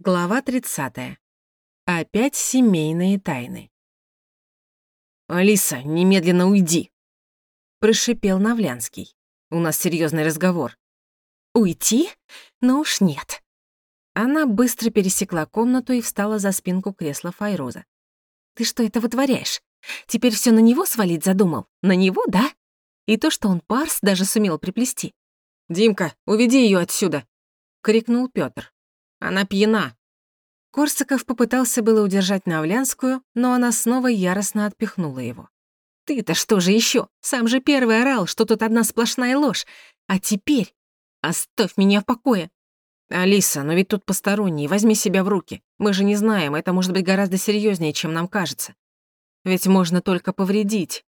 Глава 30. Опять семейные тайны. «Алиса, немедленно уйди!» Прошипел Навлянский. «У нас серьезный разговор». «Уйти? Ну уж нет». Она быстро пересекла комнату и встала за спинку кресла Файроза. «Ты что это вытворяешь? Теперь все на него свалить задумал? На него, да? И то, что он парс, даже сумел приплести». «Димка, уведи ее отсюда!» — крикнул Пётр. Она пьяна». Корсаков попытался было удержать Навлянскую, но она снова яростно отпихнула его. «Ты-то что же еще? Сам же первый орал, что тут одна сплошная ложь. А теперь оставь меня в покое». «Алиса, но ведь тут посторонний, возьми себя в руки. Мы же не знаем, это может быть гораздо серьезнее, чем нам кажется. Ведь можно только повредить».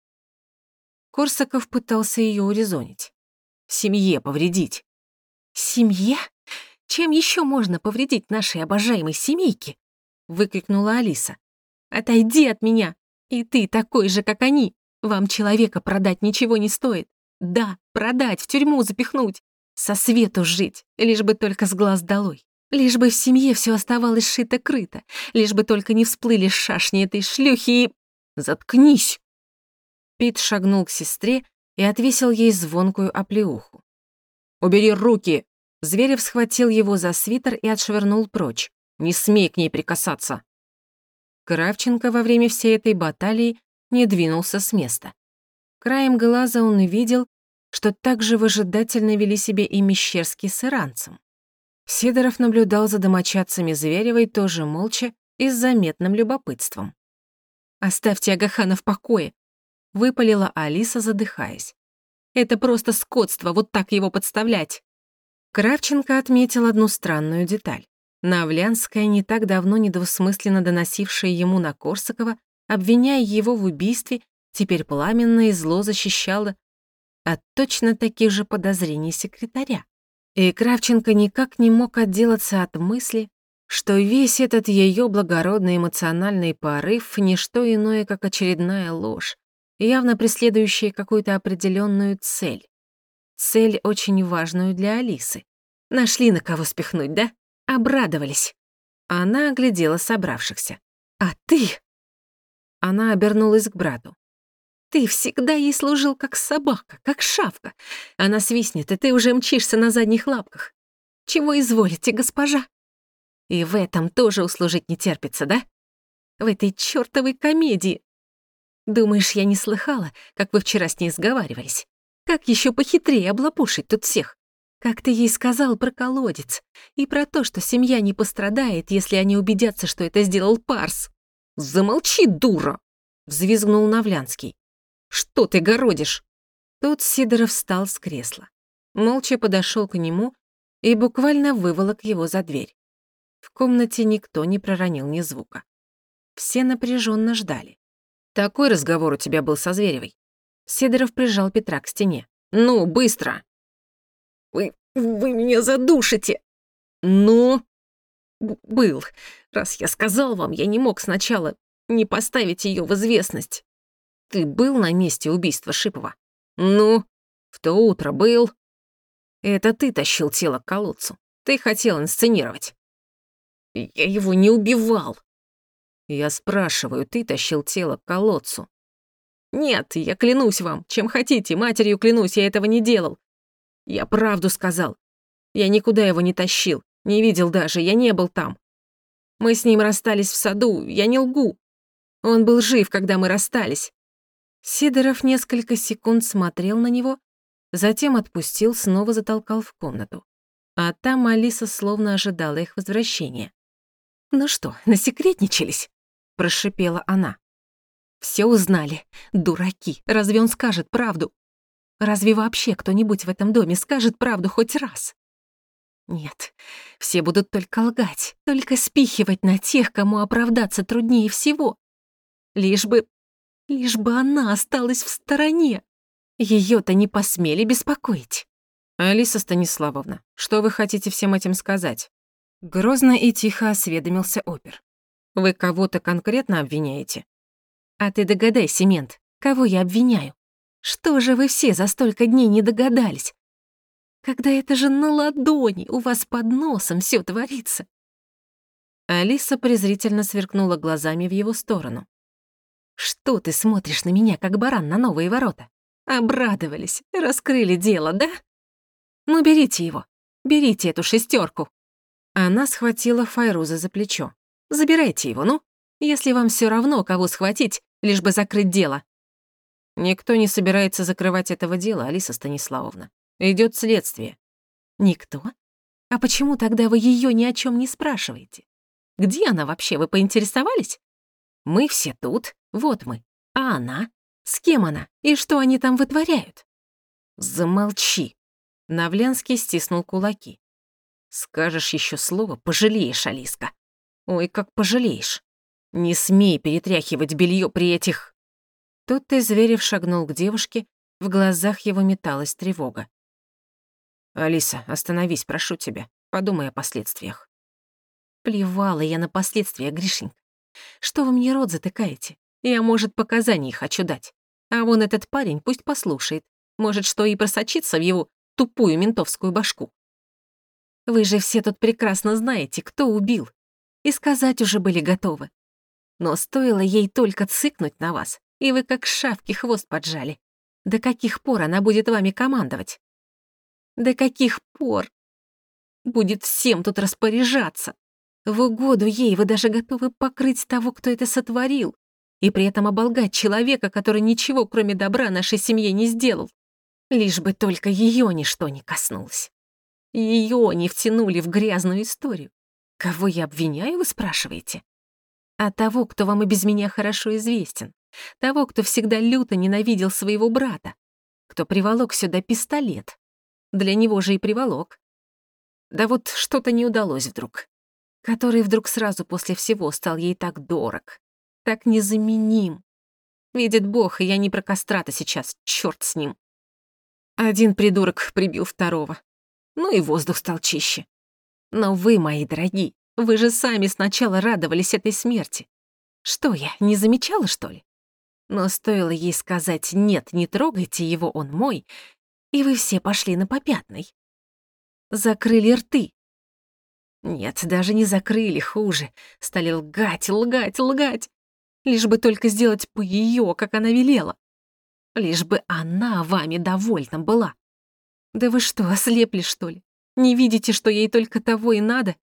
Корсаков пытался ее урезонить. «Семье повредить». «Семье? Чем еще можно повредить нашей обожаемой семейке?» — выкрикнула Алиса. «Отойди от меня! И ты такой же, как они! Вам человека продать ничего не стоит. Да, продать, в тюрьму запихнуть, со свету жить, лишь бы только с глаз долой. Лишь бы в семье все оставалось шито-крыто, лишь бы только не всплыли шашни этой шлюхи и... Заткнись!» Пит шагнул к сестре и отвесил ей звонкую оплеуху. «Убери руки!» Зверев схватил его за свитер и отшвырнул прочь. «Не смей к ней прикасаться!» Кравченко во время всей этой баталии не двинулся с места. Краем глаза он видел, что так же выжидательно вели себя и Мещерский с иранцем. Сидоров наблюдал за домочадцами Зверевой тоже молча и с заметным любопытством. «Оставьте Агахана в покое!» — выпалила Алиса, задыхаясь. «Это просто скотство, вот так его подставлять!» Кравченко отметил одну странную деталь. Навлянская, не так давно недвусмысленно доносившая ему на Корсакова, обвиняя его в убийстве, теперь пламенно и зло защищала от точно таких же подозрений секретаря. И Кравченко никак не мог отделаться от мысли, что весь этот ее благородный эмоциональный порыв — не что иное, как очередная ложь, явно преследующая какую-то определенную цель цель очень важную для Алисы. Нашли на кого спихнуть, да? Обрадовались. Она оглядела собравшихся. «А ты?» Она обернулась к брату. «Ты всегда ей служил как собака, как шавка. Она свистнет, и ты уже мчишься на задних лапках. Чего изволите, госпожа?» И в этом тоже услужить не терпится, да? В этой чёртовой комедии. Думаешь, я не слыхала, как вы вчера с ней сговаривались? Как еще похитрее облапушить тут всех? Как ты ей сказал про колодец и про то, что семья не пострадает, если они убедятся, что это сделал Парс? Замолчи, дура! Взвизгнул Навлянский. Что ты городишь? Тут Сидоров встал с кресла. Молча подошел к нему и буквально выволок его за дверь. В комнате никто не проронил ни звука. Все напряженно ждали. «Такой разговор у тебя был со Зверевой?» Сидоров прижал Петра к стене. «Ну, быстро!» «Вы... вы меня задушите!» «Ну?» Б «Был. Раз я сказал вам, я не мог сначала не поставить ее в известность». «Ты был на месте убийства Шипова?» «Ну, в то утро был». «Это ты тащил тело к колодцу. Ты хотел инсценировать». «Я его не убивал». «Я спрашиваю, ты тащил тело к колодцу?» Нет, я клянусь вам, чем хотите, матерью клянусь, я этого не делал. Я правду сказал. Я никуда его не тащил, не видел даже, я не был там. Мы с ним расстались в саду, я не лгу. Он был жив, когда мы расстались. Сидоров несколько секунд смотрел на него, затем отпустил, снова затолкал в комнату. А там Алиса словно ожидала их возвращения. «Ну что, насекретничались?» — прошипела она. Все узнали. Дураки. Разве он скажет правду? Разве вообще кто-нибудь в этом доме скажет правду хоть раз? Нет, все будут только лгать, только спихивать на тех, кому оправдаться труднее всего. Лишь бы... лишь бы она осталась в стороне. Её-то не посмели беспокоить. «Алиса Станиславовна, что вы хотите всем этим сказать?» Грозно и тихо осведомился опер. «Вы кого-то конкретно обвиняете?» А ты догадайся, мент, кого я обвиняю? Что же вы все за столько дней не догадались? Когда это же на ладони у вас под носом все творится. Алиса презрительно сверкнула глазами в его сторону. «Что ты смотришь на меня, как баран на новые ворота? Обрадовались, раскрыли дело, да? Ну, берите его, берите эту шестерку. Она схватила Файруза за плечо. «Забирайте его, ну, если вам все равно, кого схватить, лишь бы закрыть дело». Никто не собирается закрывать этого дела, Алиса Станиславовна. Идет следствие. Никто? А почему тогда вы ее ни о чем не спрашиваете? Где она вообще, вы поинтересовались? Мы все тут, вот мы. А она? С кем она? И что они там вытворяют? Замолчи. Навленский стиснул кулаки. Скажешь еще слово, пожалеешь, Алиска. Ой, как пожалеешь. Не смей перетряхивать белье при этих... Тут ты, Зверев, шагнул к девушке, в глазах его металась тревога. «Алиса, остановись, прошу тебя. Подумай о последствиях». Плевала я на последствия, Гришенька. Что вы мне рот затыкаете? Я, может, показаний хочу дать. А вон этот парень пусть послушает. Может, что и просочится в его тупую ментовскую башку. Вы же все тут прекрасно знаете, кто убил. И сказать уже были готовы. Но стоило ей только цыкнуть на вас, и вы как шавки хвост поджали. До каких пор она будет вами командовать? До каких пор? Будет всем тут распоряжаться. В угоду ей вы даже готовы покрыть того, кто это сотворил, и при этом оболгать человека, который ничего, кроме добра, нашей семье не сделал. Лишь бы только ее ничто не коснулось. Ее не втянули в грязную историю. Кого я обвиняю, вы спрашиваете? А того, кто вам и без меня хорошо известен. Того, кто всегда люто ненавидел своего брата. Кто приволок сюда пистолет. Для него же и приволок. Да вот что-то не удалось вдруг. Который вдруг сразу после всего стал ей так дорог. Так незаменим. Видит Бог, и я не про кастрата сейчас, черт с ним. Один придурок прибил второго ну и воздух стал чище. Но вы, мои дорогие, вы же сами сначала радовались этой смерти. Что я, не замечала, что ли? Но стоило ей сказать «нет, не трогайте его, он мой», и вы все пошли на попятный. Закрыли рты. Нет, даже не закрыли, хуже. Стали лгать, лгать, лгать. Лишь бы только сделать по её, как она велела. Лишь бы она вами довольна была. Да вы что, ослепли, что ли? Не видите, что ей только того и надо?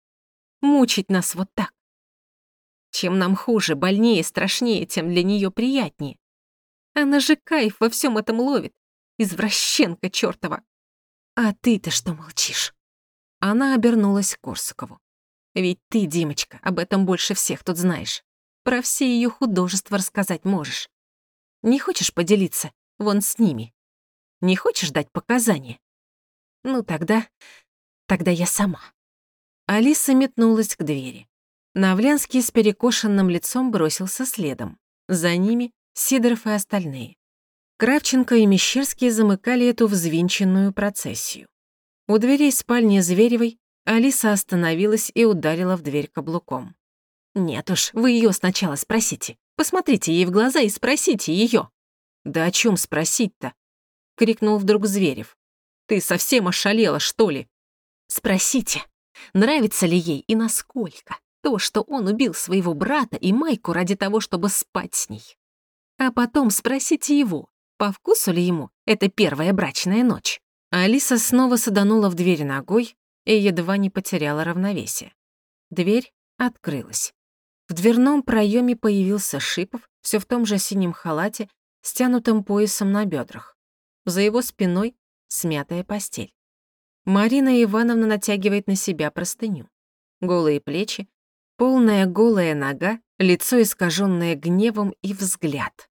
Мучить нас вот так. Чем нам хуже, больнее, страшнее, тем для нее приятнее. Она же кайф во всем этом ловит. Извращенка чертова. А ты-то что молчишь? Она обернулась к Корсакову. Ведь ты, Димочка, об этом больше всех тут знаешь. Про все ее художества рассказать можешь. Не хочешь поделиться? Вон с ними. Не хочешь дать показания? Ну тогда... тогда я сама. Алиса метнулась к двери. Навленский с перекошенным лицом бросился следом. За ними Сидоров и остальные. Кравченко и Мещерский замыкали эту взвинченную процессию. У дверей спальни Зверевой Алиса остановилась и ударила в дверь каблуком. «Нет уж, вы ее сначала спросите. Посмотрите ей в глаза и спросите ее. «Да о чем спросить-то?» — крикнул вдруг Зверев. Ты совсем ошалела, что ли? Спросите, нравится ли ей и насколько то, что он убил своего брата и Майку ради того, чтобы спать с ней. А потом спросите его, по вкусу ли ему эта первая брачная ночь. Алиса снова саданула в дверь ногой и едва не потеряла равновесие. Дверь открылась. В дверном проеме появился Шипов, все в том же синем халате, стянутым поясом на бедрах. За его спиной смятая постель. Марина Ивановна натягивает на себя простыню. Голые плечи, полная голая нога, лицо искаженное гневом и взгляд.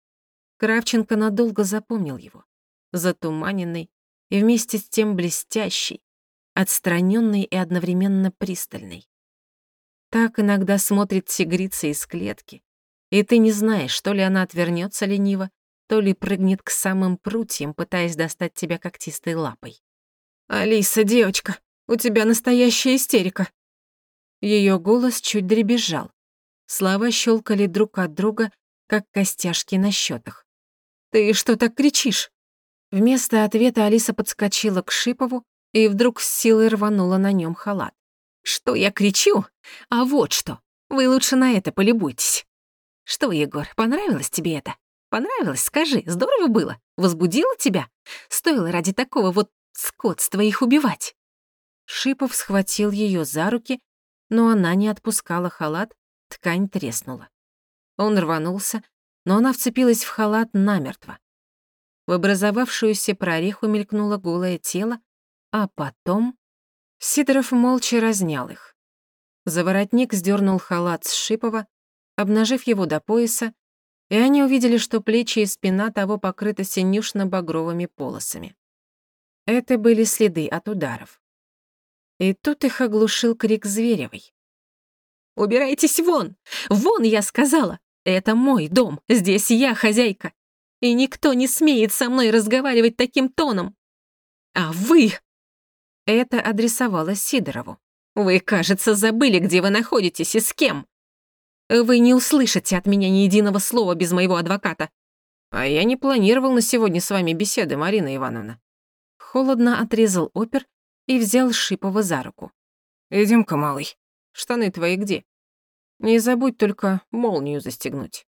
Кравченко надолго запомнил его. Затуманенный и вместе с тем блестящий, отстраненный и одновременно пристальный. Так иногда смотрит тигрица из клетки, и ты не знаешь, то ли она отвернется лениво, то ли прыгнет к самым прутьям, пытаясь достать тебя когтистой лапой. «Алиса, девочка, у тебя настоящая истерика!» Ее голос чуть дребезжал. Слова щелкали друг от друга, как костяшки на счетах. «Ты что так кричишь?» Вместо ответа Алиса подскочила к Шипову и вдруг с силой рванула на нем халат. «Что я кричу? А вот что! Вы лучше на это полюбуйтесь. Что, Егор, понравилось тебе это? Понравилось? Скажи, здорово было? Возбудило тебя? Стоило ради такого вот скотства их убивать?» Шипов схватил ее за руки, но она не отпускала халат, ткань треснула. Он рванулся, но она вцепилась в халат намертво. В образовавшуюся прореху мелькнуло голое тело, а потом Сидоров молча разнял их. Заворотник сдернул халат с Шипова, обнажив его до пояса, и они увидели, что плечи и спина того покрыты синюшно-багровыми полосами. Это были следы от ударов. И тут их оглушил крик Зверевой. «Убирайтесь вон! Вон, я сказала! Это мой дом, здесь я хозяйка, и никто не смеет со мной разговаривать таким тоном! А вы...» Это адресовалось Сидорову. «Вы, кажется, забыли, где вы находитесь и с кем. Вы не услышите от меня ни единого слова без моего адвоката». «А я не планировал на сегодня с вами беседы, Марина Ивановна». Холодно отрезал опер и взял Шипова за руку. «Идём-ка, малый. Штаны твои где? Не забудь только молнию застегнуть».